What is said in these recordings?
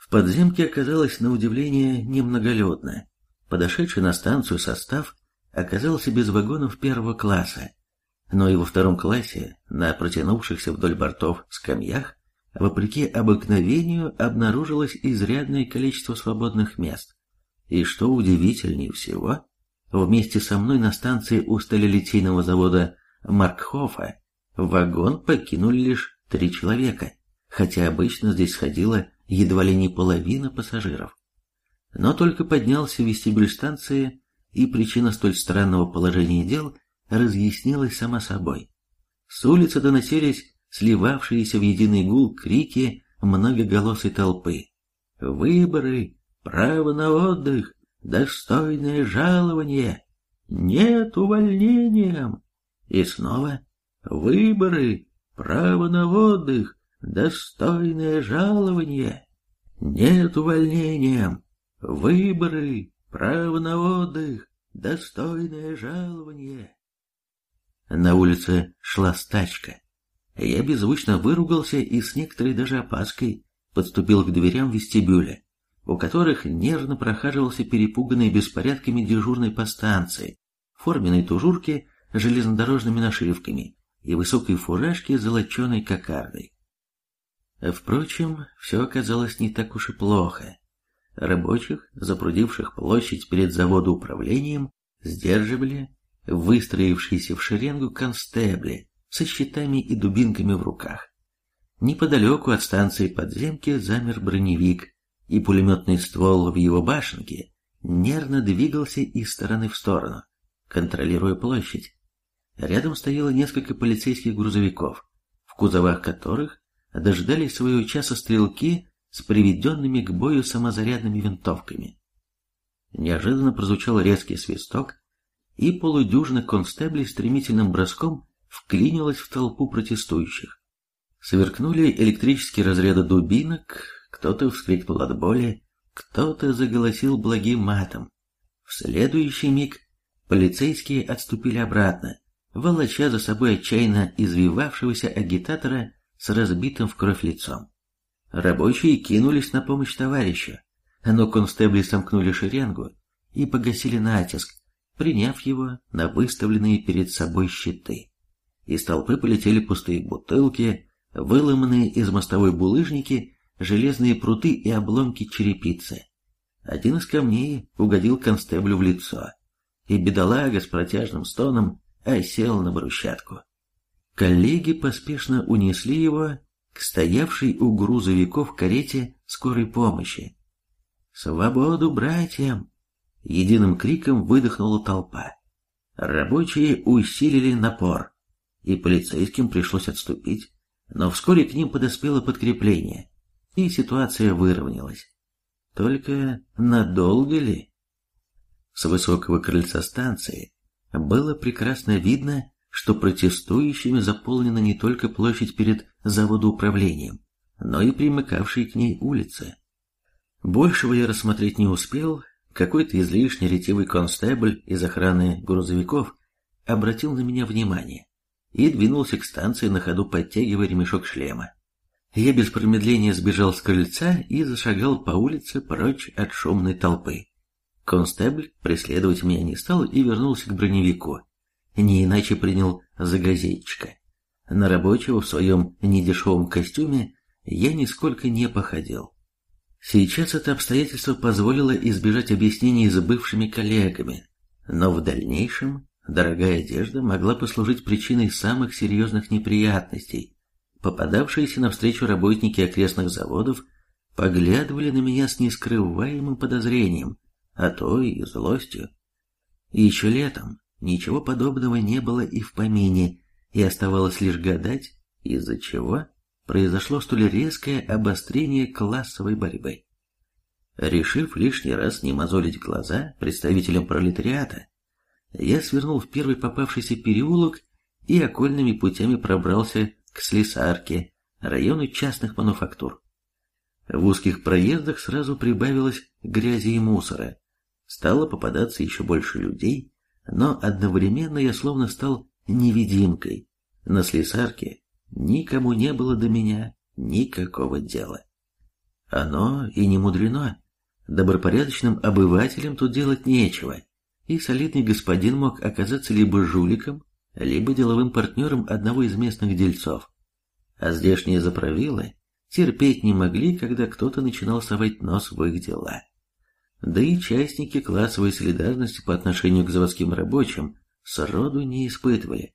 В подземке оказалось на удивление немноголюдно. Подошедший на станцию состав оказался без вагонов первого класса, но и во втором классе, на протянувшихся вдоль бортов скамьях, вопреки обыкновению обнаружилось изрядное количество свободных мест. И что удивительнее всего, вместе со мной на станции у сталелитейного завода Маркхофа вагон покинули лишь три человека, хотя обычно здесь сходила едва ли не половина пассажиров. Но только поднялся вестибюль станции, и причина столь странного положения дел разъяснилась сама собой. С улицы доносились сливавшиеся в единый гул крики многоголосой толпы. «Выборы! Право на отдых! Достойное жалование! Нет увольнениям!» И снова «Выборы! Право на отдых! Достойное жалование! Нет увольнениям! Выборы! Право на отдых! Достойное жалование!» На улице шла стачка. Я беззвучно выругался и с некоторой даже опаской подступил к дверям вестибюля, у которых нервно прохаживался перепуганный беспорядками дежурный по станции, форменной тужурке с железнодорожными нашивками и высокой фуражке с золоченой кокардой. Впрочем, все оказалось не так уж и плохо. Рабочих, запрудивших площадь перед заводоуправлением, сдерживали выстроившиеся в шеренгу констебли со щитами и дубинками в руках. Неподалеку от станции подземки замер броневик, и пулеметный ствол в его башенке нервно двигался из стороны в сторону, контролируя площадь. Рядом стояло несколько полицейских грузовиков, в кузовах которых дождались своего часа стрелки с приведенными к бою самозарядными винтовками. Неожиданно прозвучал резкий свисток, и полудюжина констеблей стремительным броском вклинилась в толпу протестующих. Сверкнули электрические разряды дубинок, кто-то вскрикнул от боли, кто-то заголосил благим матом. В следующий миг полицейские отступили обратно, волоча за собой отчаянно извивавшегося агитатора с разбитым в кровь лицом. Рабочие кинулись на помощь товарищу, но констебли сомкнули шеренгу и погасили натиск, приняв его на выставленные перед собой щиты. Из толпы полетели пустые бутылки, выломанные из мостовой булыжники, железные пруты и обломки черепицы. Один из камней угодил констеблю в лицо, и бедолага с протяжным стоном осел на брусчатку. Коллеги поспешно унесли его к стоявшей у грузовиков карете скорой помощи. «Свободу братьям!» — единым криком выдохнула толпа. Рабочие усилили напор, и полицейским пришлось отступить, но вскоре к ним подоспело подкрепление, и ситуация выровнялась. Только надолго ли? С высокого крыльца станции было прекрасно видно, что протестующими заполнена не только площадь перед заводоуправлением, но и примыкавшие к ней улицы. Большего я рассмотреть не успел, какой-то излишне ретивый констебль из охраны грузовиков обратил на меня внимание и двинулся к станции на ходу подтягивая ремешок шлема. Я без промедления сбежал с крыльца и зашагал по улице прочь от шумной толпы. Констебль преследовать меня не стал и вернулся к броневику. Не иначе принял за газетчика. На рабочего в своем недешевом костюме я нисколько не походил. Сейчас это обстоятельство позволило избежать объяснений с бывшими коллегами, но в дальнейшем дорогая одежда могла послужить причиной самых серьезных неприятностей. Попадавшиеся навстречу работники окрестных заводов поглядывали на меня с нескрываемым подозрением, а то и злостью. Еще летом ничего подобного не было и в помине, и оставалось лишь гадать, из-за чего произошло столь резкое обострение классовой борьбы. Решив лишний раз не мозолить глаза представителям пролетариата, я свернул в первый попавшийся переулок и окольными путями пробрался к Слесарке, району частных мануфактур. В узких проездах сразу прибавилось грязи и мусора, Стало попадаться еще больше людей, но одновременно я словно стал невидимкой. На слесарке никому не было до меня никакого дела. Оно и не мудрено. Добропорядочным обывателям тут делать нечего, и солидный господин мог оказаться либо жуликом, либо деловым партнером одного из местных дельцов. А здешние заправилы терпеть не могли, когда кто-то начинал совать нос в их дела. Да и частники классовой солидарности по отношению к заводским рабочим сроду не испытывали.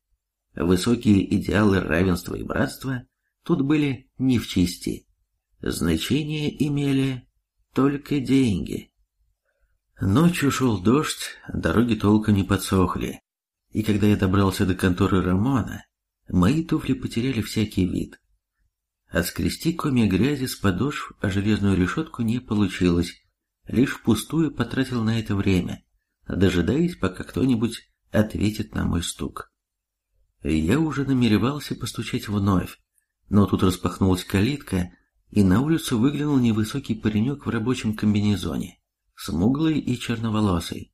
Высокие идеалы равенства и братства тут были не в чести. Значение имели только деньги. Ночью шел дождь, дороги толком не подсохли, и когда я добрался до конторы Рамона, мои туфли потеряли всякий вид. Отскрести комья грязи с подошв о железную решетку не получилось, лишь впустую потратил на это время, дожидаясь, пока кто-нибудь ответит на мой стук. Я уже намеревался постучать вновь, но тут распахнулась калитка, и на улицу выглянул невысокий паренек в рабочем комбинезоне, смуглый и черноволосый.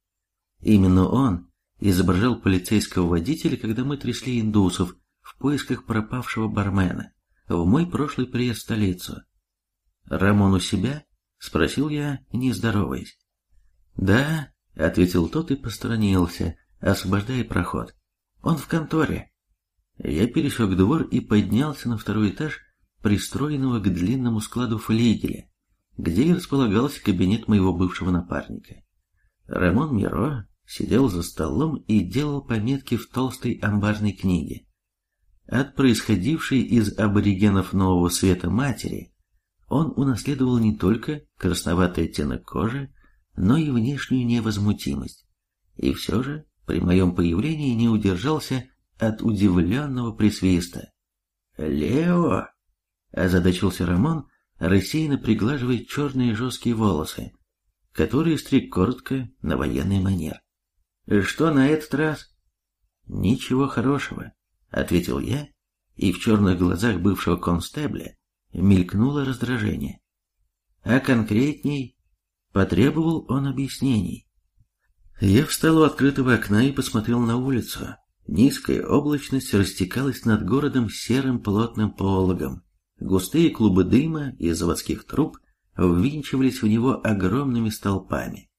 Именно он изображал полицейского водителя, когда мы трясли индусов в поисках пропавшего бармена в мой прошлый приезд в столицу. «Рамон у себя?» — спросил я, не здороваясь. «Да», — ответил тот и посторонился, освобождая проход. «Он в конторе». Я пересек двор и поднялся на второй этаж пристроенного к длинному складу флигеля, где и располагался кабинет моего бывшего напарника. Рамон Миро сидел за столом и делал пометки в толстой амбарной книге. От происходившей из аборигенов нового света матери он унаследовал не только красноватый оттенок кожи, но и внешнюю невозмутимость. И все же при моем появлении не удержался от удивленного присвиста. «Лео!» – озадачился Рамон, рассеянно приглаживая черные жесткие волосы, которые стриг коротко на военный манер. «Что на этот раз?» «Ничего хорошего», — ответил я, и в черных глазах бывшего констебля мелькнуло раздражение. А конкретней потребовал он объяснений. Я встал у открытого окна и посмотрел на улицу. Низкая облачность растекалась над городом серым плотным пологом. Густые клубы дыма из заводских труб ввинчивались в него огромными столпами,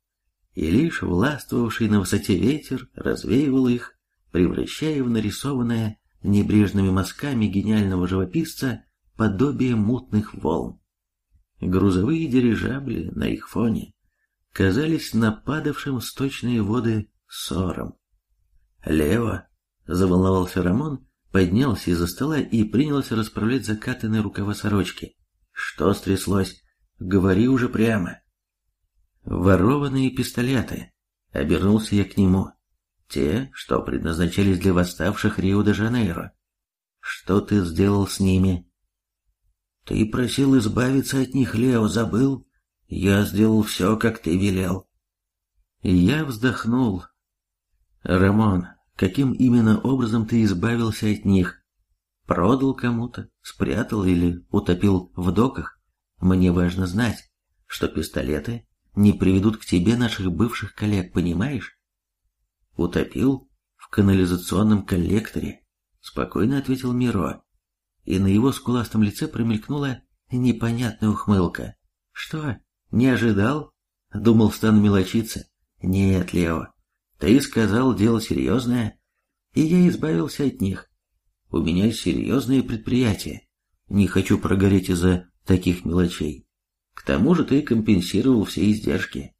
и лишь властвовавший на высоте ветер развеивал их, превращая в нарисованное небрежными мазками гениального живописца подобие мутных волн. Грузовые дирижабли на их фоне казались нападавшим сточные воды ссором. «Лево!» — заволновался Рамон, поднялся из-за стола и принялся расправлять закатанные рукава сорочки. «Что стряслось? Говори уже прямо!» «Ворованные пистолеты!» — обернулся я к нему. «Те, что предназначались для восставших Рио-де-Жанейро. Что ты сделал с ними?» «Ты просил избавиться от них, Лео, забыл? Я сделал все, как ты велел». Я вздохнул. «Рамон, каким именно образом ты избавился от них? Продал кому-то, спрятал или утопил в доках? Мне важно знать, что пистолеты не приведут к тебе наших бывших коллег, понимаешь? Утопил в канализационном коллекторе, спокойно ответил Миро, и на его скуластом лице промелькнула непонятная ухмылка. Что, не ожидал? Думал, стану мелочиться. Нет, Лео, ты сказал дело серьезное, и я избавился от них. У меня серьезные предприятия. Не хочу прогореть из-за таких мелочей. К тому же ты компенсировал все издержки.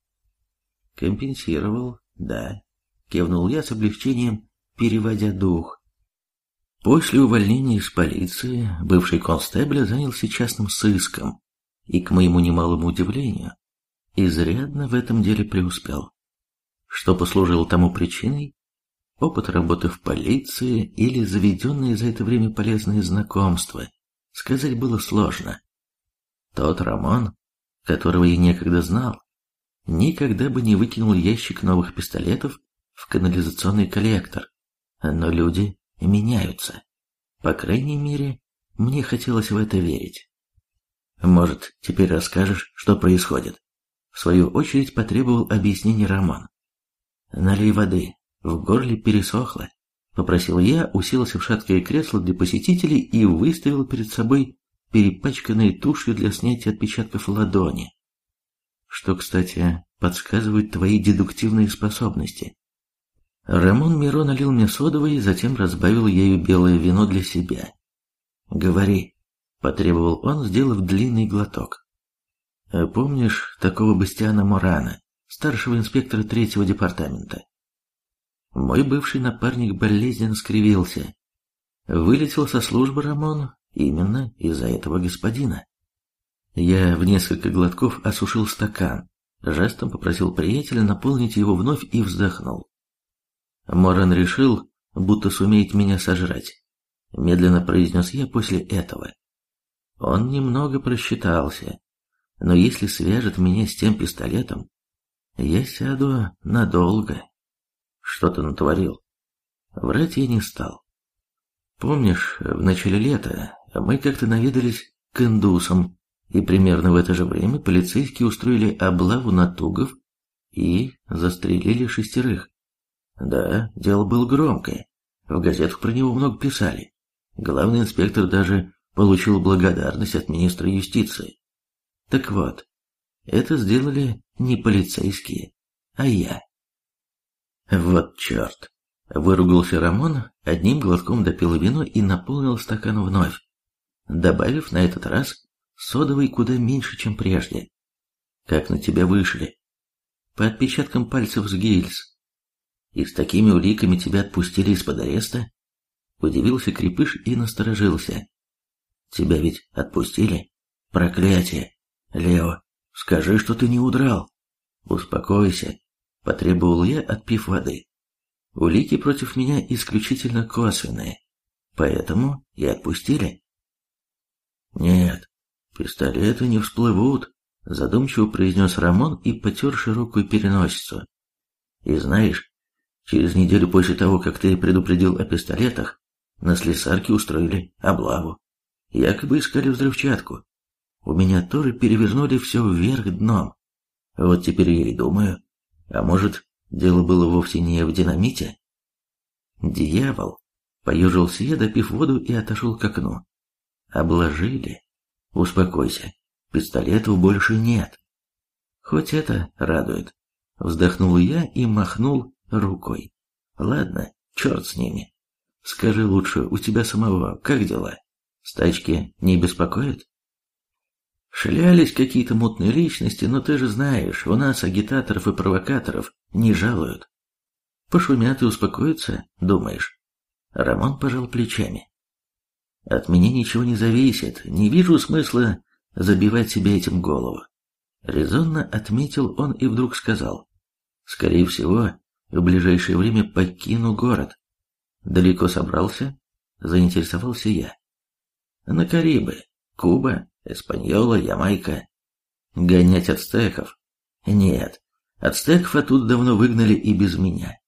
Компенсировал, да. Кивнул я с облегчением, переводя дух. После увольнения из полиции бывший констебль занялся частным сыском и, к моему немалому удивлению, изрядно в этом деле преуспел. Что послужило тому причиной? Опыт работы в полиции или заведенные за это время полезные знакомства, сказать было сложно. Тот Рамон, которого я некогда знал, никогда бы не выкинул ящик новых пистолетов в канализационный коллектор. Но люди меняются. По крайней мере, мне хотелось в это верить. Может, теперь расскажешь, что происходит? В свою очередь потребовал объяснений Рамон. «Налей воды, в горле пересохло», — попросил я, уселся в шаткое кресло для посетителей и выставил перед собой перепачканные тушью для снятия отпечатков ладони. Что, кстати, подсказывает твои дедуктивные способности. Рамон Миро налил мне содовой, затем разбавил ею белое вино для себя. «Говори», — потребовал он, сделав длинный глоток. «Помнишь такого Бастиана Морана, старшего инспектора третьего департамента?» Мой бывший напарник болезненно скривился. Вылетел со службы Рамон именно из-за этого господина. Я в несколько глотков осушил стакан, жестом попросил приятеля наполнить его вновь и вздохнул. Моран решил, будто сумеет меня сожрать. Медленно произнес я после этого. Он немного просчитался, но если свяжет меня с тем пистолетом, я сяду надолго. Что-то натворил. Врать я не стал. Помнишь, в начале лета мы как-то наведались к индусам, и примерно в это же время полицейские устроили облаву на тугов и застрелили шестерых. Да, дело было громкое. В газетах про него много писали. Главный инспектор даже получил благодарность от министра юстиции. Так вот, это сделали не полицейские, а я. Вот черт. Выругался Рамон, одним глотком допил вино и наполнил стакан вновь, добавив на этот раз содовый куда меньше, чем прежде. Как на тебя вышли? По отпечаткам пальцев с гильз. И с такими уликами тебя отпустили из-под ареста? Удивился Крепыш и насторожился. Тебя ведь отпустили? Проклятие! Лео, скажи, что ты не удрал. Успокойся, потребовал я, отпив воды. Улики против меня исключительно косвенные, поэтому и отпустили. Нет, пистолеты не всплывут, задумчиво произнес Рамон и потер широкую переносицу. И знаешь, через неделю после того, как ты предупредил о пистолетах, на слесарке устроили облаву. Якобы искали взрывчатку. У меня тоже перевернули все вверх дном. Вот теперь я и думаю, а может, дело было вовсе не в динамите? Дьявол! Поежился я, допив воду и отошел к окну. Обложили. Успокойся, пистолетов больше нет. Хоть это радует. Вздохнул я и махнул рукой. Ладно, черт с ними. Скажи лучше, у тебя самого как дела? Стачки не беспокоят? Шлялись какие-то мутные личности, но ты же знаешь, у нас агитаторов и провокаторов не жалуют. Пошумят и успокоятся, думаешь? Рамон пожал плечами. От меня ничего не зависит, не вижу смысла забивать себе этим голову. Резонно отметил он и вдруг сказал. Скорее всего, в ближайшее время покину город. Далеко собрался? Заинтересовался я. На Карибы, Куба, Эспаньола, Ямайка. Гонять ацтеков? Нет, ацтеков оттуда давно выгнали и без меня.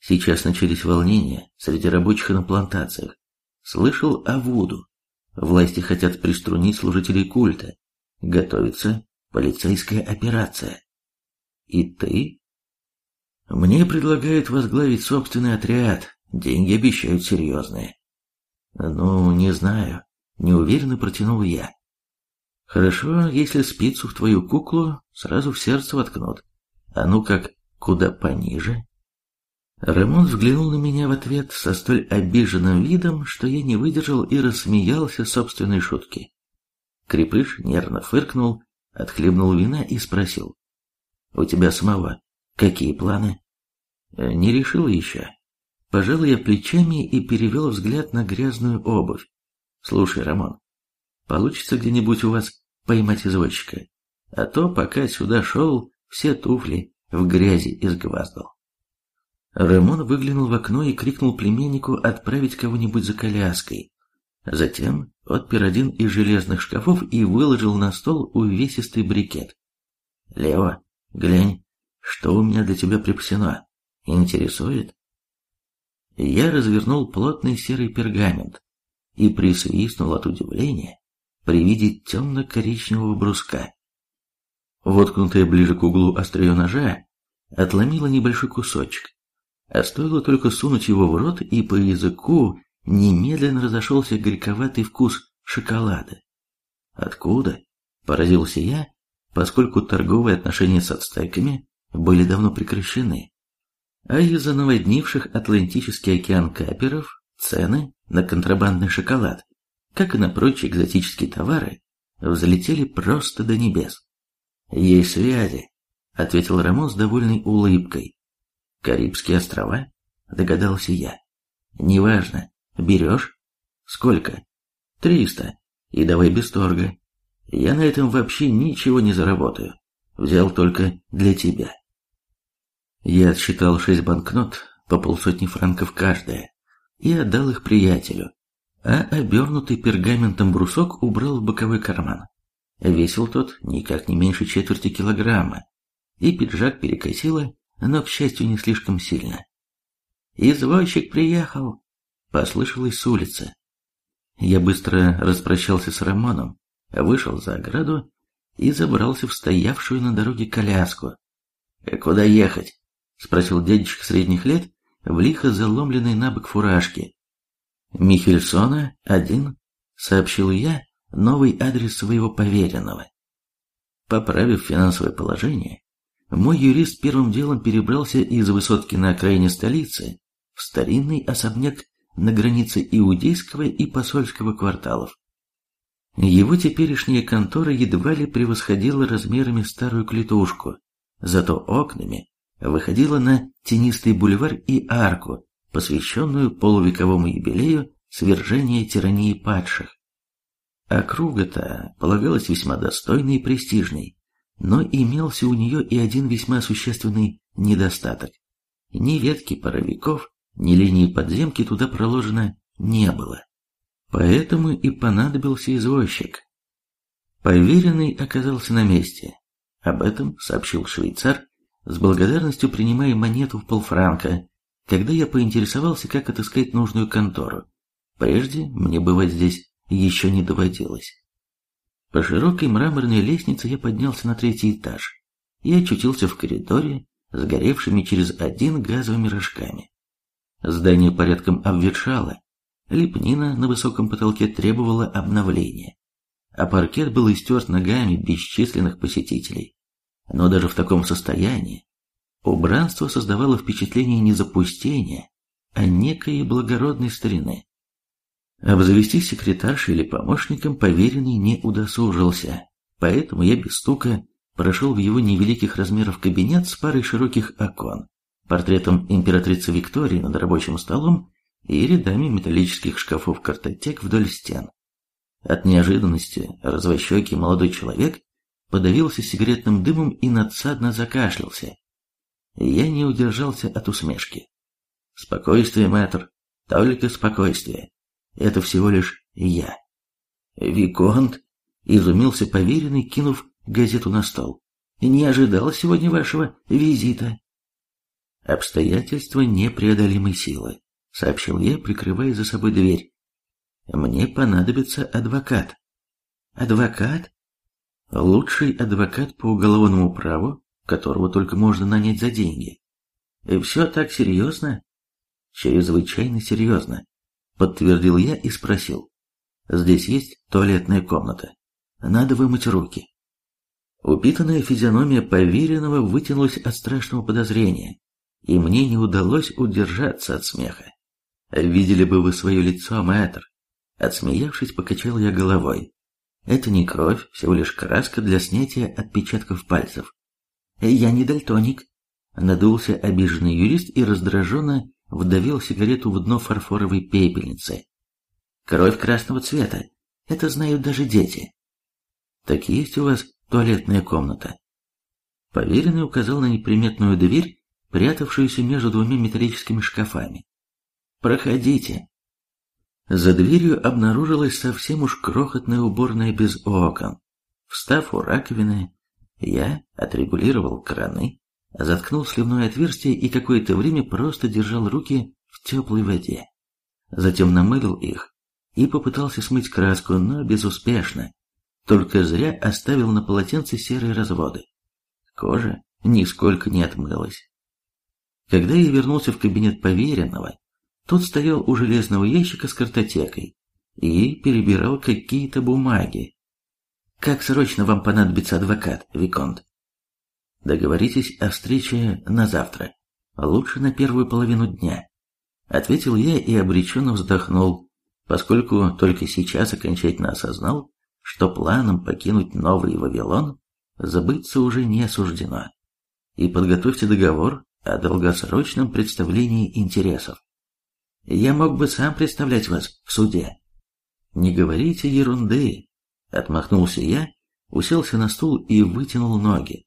Сейчас начались волнения среди рабочих на плантациях. Слышал о Вуду. Власти хотят приструнить служителей культа. Готовится полицейская операция. И ты? Мне предлагают возглавить собственный отряд. Деньги обещают серьезные. Ну, не знаю. Неуверенно протянул я. Хорошо, если спицу в твою куклу сразу в сердце воткнут. А ну как, куда пониже? Рамон взглянул на меня в ответ со столь обиженным видом, что я не выдержал и рассмеялся собственной шутки. Крепыш нервно фыркнул, отхлебнул вина и спросил. «У тебя самого какие планы?» «Э, «Не решил еще». Пожал я плечами и перевел взгляд на грязную обувь. «Слушай, Рамон, Получится где-нибудь у вас поймать извозчика. А то, пока сюда шел, все туфли в грязи изгваздал. Рамон выглянул в окно и крикнул племяннику отправить кого-нибудь за коляской. Затем отпер один из железных шкафов и выложил на стол увесистый брикет. «Лео, глянь, что у меня для тебя припасено? Интересует?» Я развернул плотный серый пергамент и присвистнул от удивления, при виде темно-коричневого бруска. Воткнутая ближе к углу острие ножа отломила небольшой кусочек, а стоило только сунуть его в рот, и по языку немедленно разошелся горьковатый вкус шоколада. Откуда? Поразился я, поскольку торговые отношения с ацтеками были давно прекращены. А из-за наводнивших Атлантический океан каперов цены на контрабандный шоколад, как и на прочие экзотические товары, взлетели просто до небес. «Есть связи», — ответил Рамон с довольной улыбкой. «Карибские острова?» — догадался я. «Неважно. Берешь? Сколько?» «Триста. И давай без торга. Я на этом вообще ничего не заработаю. Взял только для тебя». Я отсчитал шесть банкнот по полсотни франков каждая и отдал их приятелю, а обернутый пергаментом брусок убрал в боковой карман. Весил тот никак не меньше четверти килограмма, и пиджак перекосило, но, к счастью, не слишком сильно. «Извозчик приехал!» — послышалось с улицы. Я быстро распрощался с Рамоном, вышел за ограду и забрался в стоявшую на дороге коляску. «Куда ехать?» — спросил дядечка средних лет в лихо заломленной на бок фуражке. «Михельсона, один», — сообщил я новый адрес своего поверенного. Поправив финансовое положение, мой юрист первым делом перебрался из высотки на окраине столицы в старинный особняк на границе иудейского и посольского кварталов. Его теперешняя контора едва ли превосходила размерами старую клетушку, зато окнами выходила на тенистый бульвар и арку, посвященную полувековому юбилею свержения тирании падших. Округа-то полагалась весьма достойной и престижной, но имелся у нее и один весьма существенный недостаток. Ни ветки паровиков, ни линии подземки туда проложено не было. Поэтому и понадобился извозчик. Поверенный оказался на месте. Об этом сообщил швейцар, с благодарностью принимая монету в полфранка, когда я поинтересовался, как отыскать нужную контору. Прежде мне бывать здесь еще не доводилось. По широкой мраморной лестнице я поднялся на третий этаж и очутился в коридоре, сгоревшими через один газовыми рожками. Здание порядком обветшало, лепнина на высоком потолке требовала обновления, а паркет был истерт ногами бесчисленных посетителей. Но даже в таком состоянии убранство создавало впечатление не запустения, а некой благородной старины. Обзавестись секретаршей или помощником поверенный не удосужился, поэтому я без стука прошел в его невеликих размеров кабинет с парой широких окон, портретом императрицы Виктории над рабочим столом и рядами металлических шкафов-картотек вдоль стен. От неожиданности развощекий молодой человек подавился сигаретным дымом и надсадно закашлялся. Я не удержался от усмешки. «Спокойствие, мэтр, только спокойствие. Это всего лишь я». «Виконт?» — изумился поверенный, кинув газету на стол. «Не ожидал сегодня вашего визита». «Обстоятельства непреодолимой силы», — сообщил я, прикрывая за собой дверь. «Мне понадобится адвокат». «Адвокат?» «Лучший адвокат по уголовному праву, которого только можно нанять за деньги». «И все так серьезно?» «Чрезвычайно серьезно», — подтвердил я и спросил. «Здесь есть туалетная комната. Надо вымыть руки». Упитанная физиономия поверенного вытянулась от страшного подозрения, и мне не удалось удержаться от смеха. «Видели бы вы свое лицо, мэтр!» Отсмеявшись, покачал я головой. «Это не кровь, всего лишь краска для снятия отпечатков пальцев». «Я не дальтоник», — надулся обиженный юрист и раздраженно вдавил сигарету в дно фарфоровой пепельницы. «Кровь красного цвета. Это знают даже дети». «Так есть у вас туалетная комната?» Поверенный указал на неприметную дверь, прятавшуюся между двумя металлическими шкафами. «Проходите». За дверью обнаружилась совсем уж крохотная уборная без окон. Встав у раковины, я отрегулировал краны, заткнул сливное отверстие и какое-то время просто держал руки в теплой воде. Затем намылил их и попытался смыть краску, но безуспешно. Только зря оставил на полотенце серые разводы. Кожа нисколько не отмылась. Когда я вернулся в кабинет поверенного, тот стоял у железного ящика с картотекой и перебирал какие-то бумаги. Как срочно вам понадобится адвокат, Виконт? Договоритесь о встрече на завтра. Лучше на первую половину дня. Ответил я и обреченно вздохнул, поскольку только сейчас окончательно осознал, что планом покинуть Новый Вавилон забыться уже не суждено. И подготовьте договор о долгосрочном представлении интересов. Я мог бы сам представлять вас в суде. Не говорите ерунды, отмахнулся я, уселся на стул и вытянул ноги.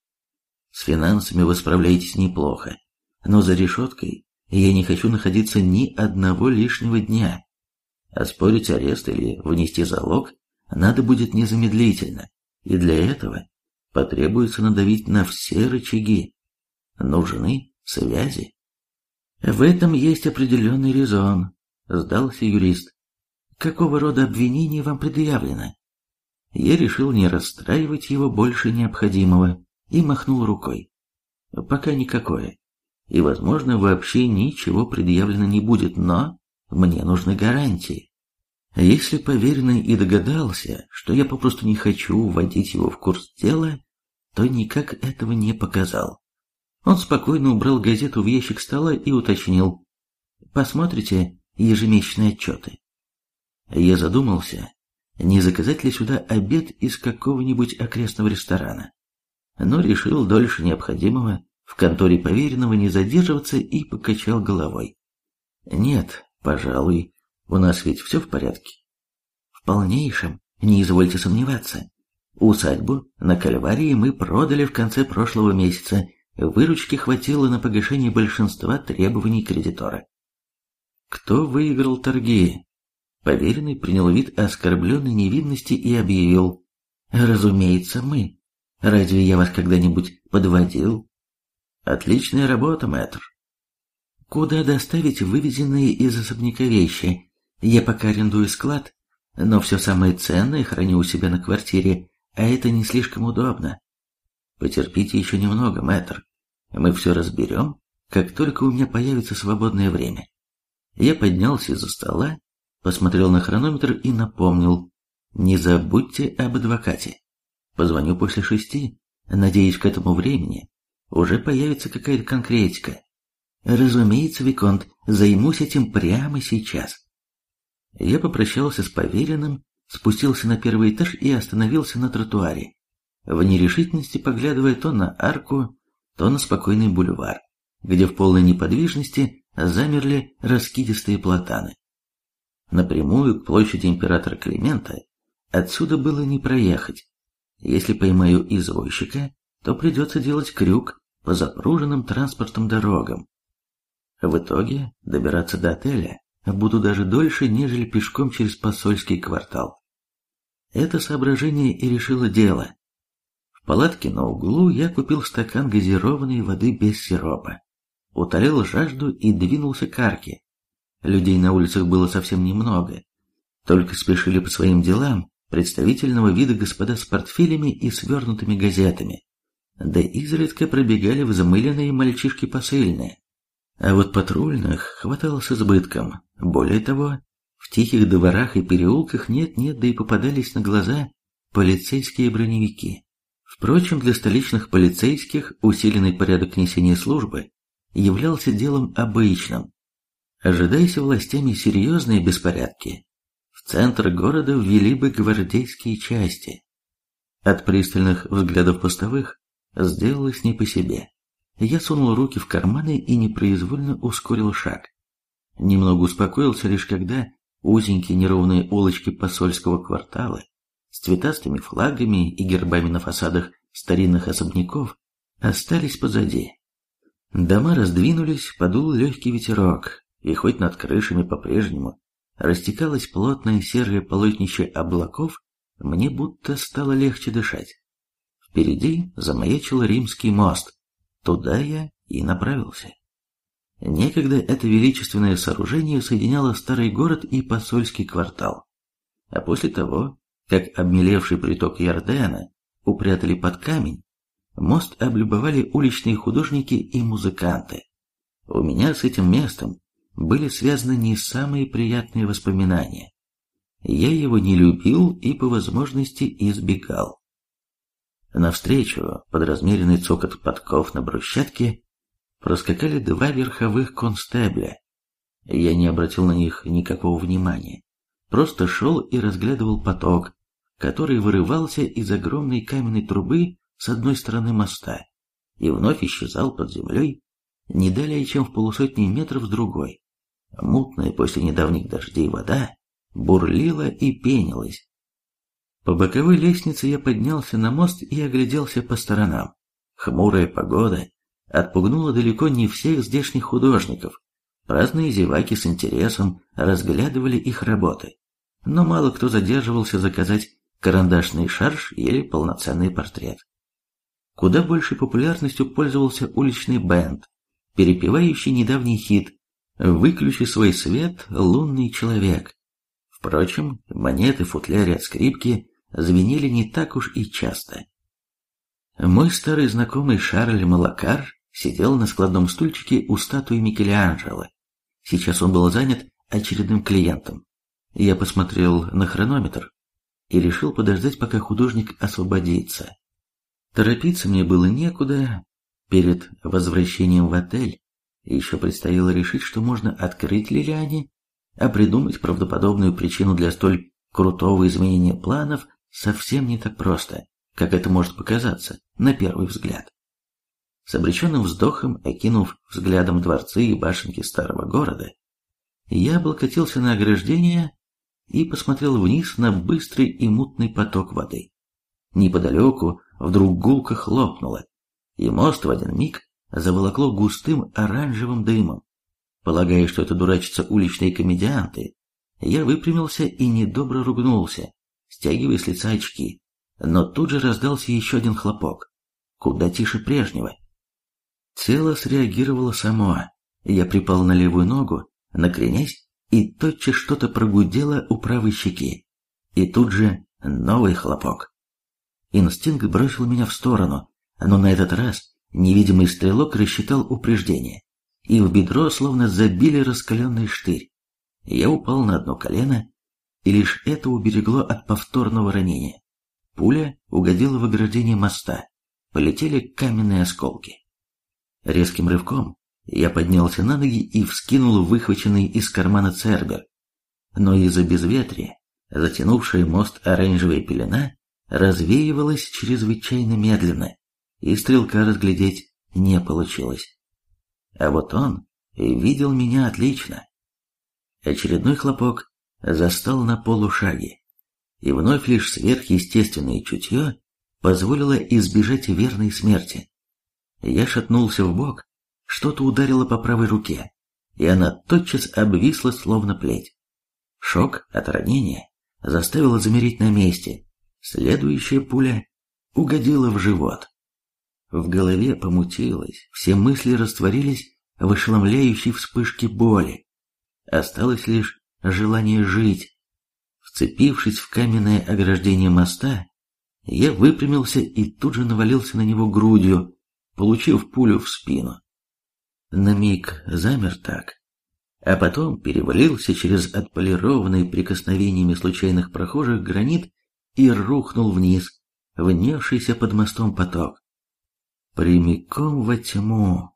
С финансами вы справляетесь неплохо, но за решеткой я не хочу находиться ни одного лишнего дня. Оспорить арест или внести залог надо будет незамедлительно, и для этого потребуется надавить на все рычаги. Нужны связи. В этом есть определенный резон, сдался юрист. Какого рода обвинение вам предъявлено? Я решил не расстраивать его больше необходимого и махнул рукой. Пока никакое и, возможно, вообще ничего предъявлено не будет, но мне нужны гарантии. Если поверенный и догадался, что я попросту не хочу вводить его в курс дела, то никак этого не показал. Он спокойно убрал газету в ящик стола и уточнил. «Посмотрите ежемесячные отчеты». Я задумался, не заказать ли сюда обед из какого-нибудь окрестного ресторана, но решил дольше необходимого в конторе поверенного не задерживаться и покачал головой. «Нет, пожалуй, у нас ведь все в порядке». «В полнейшем, не извольте сомневаться. Усадьбу на Кальварии мы продали в конце прошлого месяца, выручки хватило на погашение большинства требований кредитора». «Кто выиграл торги?» Поверенный принял вид оскорбленной невинности и объявил. «Разумеется, мы. Разве я вас когда-нибудь подводил?» Отличная работа, мэтр. Куда доставить вывезенные из особняка вещи? Я пока арендую склад, но все самое ценное храню у себя на квартире, а это не слишком удобно. Потерпите еще немного, мэтр. Мы все разберем, как только у меня появится свободное время. Я поднялся из-за стола, посмотрел на хронометр и напомнил. Не забудьте об адвокате. Позвоню после шести. Надеюсь, к этому времени уже появится какая-то конкретика. Разумеется, Виконт, займусь этим прямо сейчас. Я попрощался с поверенным, спустился на первый этаж и остановился на тротуаре, в нерешительности поглядывая то на арку, то на спокойный бульвар, где в полной неподвижности замерли раскидистые платаны. Напрямую к площади императора Климента отсюда было не проехать. Если поймаю извозчика, то придется делать крюк по запруженным транспортом дорогам. В итоге добираться до отеля буду даже дольше, нежели пешком через посольский квартал. Это соображение и решило дело. Палатке на углу я купил стакан газированной воды без сиропа, утолил жажду и двинулся к арке. Людей на улицах было совсем немного, только спешили по своим делам представительного вида господа с портфелями и свернутыми газетами да изредка пробегали взмыленные мальчишки посыльные. А вот патрульных хватало с избытком. Более того, в тихих дворах и переулках нет-нет, да и попадались на глаза полицейские броневики. Впрочем, для столичных полицейских усиленный порядок несения службы являлся делом обычным. Ожидаясь властями серьезные беспорядки, в центр города ввели бы гвардейские части. От пристальных взглядов постовых Сделалось не по себе. Я сунул руки в карманы и непроизвольно ускорил шаг. Немного успокоился лишь когда узенькие неровные улочки посольского квартала с цветастыми флагами и гербами на фасадах старинных особняков остались позади. Дома раздвинулись, подул легкий ветерок, и хоть над крышами по-прежнему растекалось плотное серое полотнище облаков, мне будто стало легче дышать. Впереди замаячил римский мост. Туда я и направился. Некогда это величественное сооружение соединяло старый город и посольский квартал. А после того, как обмелевший приток Ярдена упрятали под камень, мост облюбовали уличные художники и музыканты. У меня с этим местом были связаны не самые приятные воспоминания. Я его не любил и по возможности избегал. Навстречу, под размеренный цокот подков на брусчатке, проскакали два верховых констебля. Я не обратил на них никакого внимания, просто шел и разглядывал поток, который вырывался из огромной каменной трубы с одной стороны моста и вновь исчезал под землей не далее, чем в полусотни метров с другой. Мутная после недавних дождей вода бурлила и пенилась. По боковой лестнице я поднялся на мост и огляделся по сторонам. Хмурая погода отпугнула далеко не всех здешних художников. Праздные зеваки с интересом разглядывали их работы, но мало кто задерживался заказать карандашный шарж или полноценный портрет. Куда большей популярностью пользовался уличный бенд, перепевающий недавний хит «Выключи свой свет, лунный человек». Впрочем, монеты в футляре от скрипки звенели не так уж и часто. Мой старый знакомый Шарль Малакар сидел на складном стульчике у статуи Микеланджело. Сейчас он был занят очередным клиентом. Я посмотрел на хронометр и решил подождать, пока художник освободится. Торопиться мне было некуда. Перед возвращением в отель еще предстояло решить, что можно открыть Лилиане, а придумать правдоподобную причину для столь крутого изменения планов совсем не так просто, как это может показаться на первый взгляд. С обреченным вздохом, окинув взглядом дворцы и башенки старого города, я облокотился на ограждение и посмотрел вниз на быстрый и мутный поток воды. Неподалеку вдруг гулко хлопнуло, и мост в один миг заволокло густым оранжевым дымом. Полагая, что это дурачатся уличные комедианты, я выпрямился и недобро ругнулся, стягивая с лица очки. Но тут же раздался еще один хлопок, куда тише прежнего. Тело среагировало само. Я припал на левую ногу, накренясь, и тотчас что-то прогудело у правой щеки. И тут же новый хлопок. Инстинкт бросил меня в сторону, но на этот раз невидимый стрелок рассчитал упреждение, и в бедро словно забили раскаленный штырь. Я упал на одно колено, и лишь это уберегло от повторного ранения. Пуля угодила в ограждение моста, полетели каменные осколки. Резким рывком я поднялся на ноги и вскинул выхваченный из кармана цербер. Но из-за безветрия, затянувшая мост оранжевая пелена, развеивалась чрезвычайно медленно, и стрелка разглядеть не получилось. А вот он видел меня отлично. Очередной хлопок застал на полушаге, и вновь лишь сверхъестественное чутье позволило избежать верной смерти. Я шатнулся в бок, что-то ударило по правой руке, и она тотчас обвисла, словно плеть. Шок от ранения заставил замереть на месте. Следующая пуля угодила в живот. В голове помутилось, все мысли растворились в ошеломляющей вспышке боли. Осталось лишь желание жить. Вцепившись в каменное ограждение моста, я выпрямился и тут же навалился на него грудью, получив пулю в спину. На миг замер так, а потом перевалился через отполированный прикосновениями случайных прохожих гранит и рухнул вниз, внесшийся под мостом поток. Прямиком во тьму.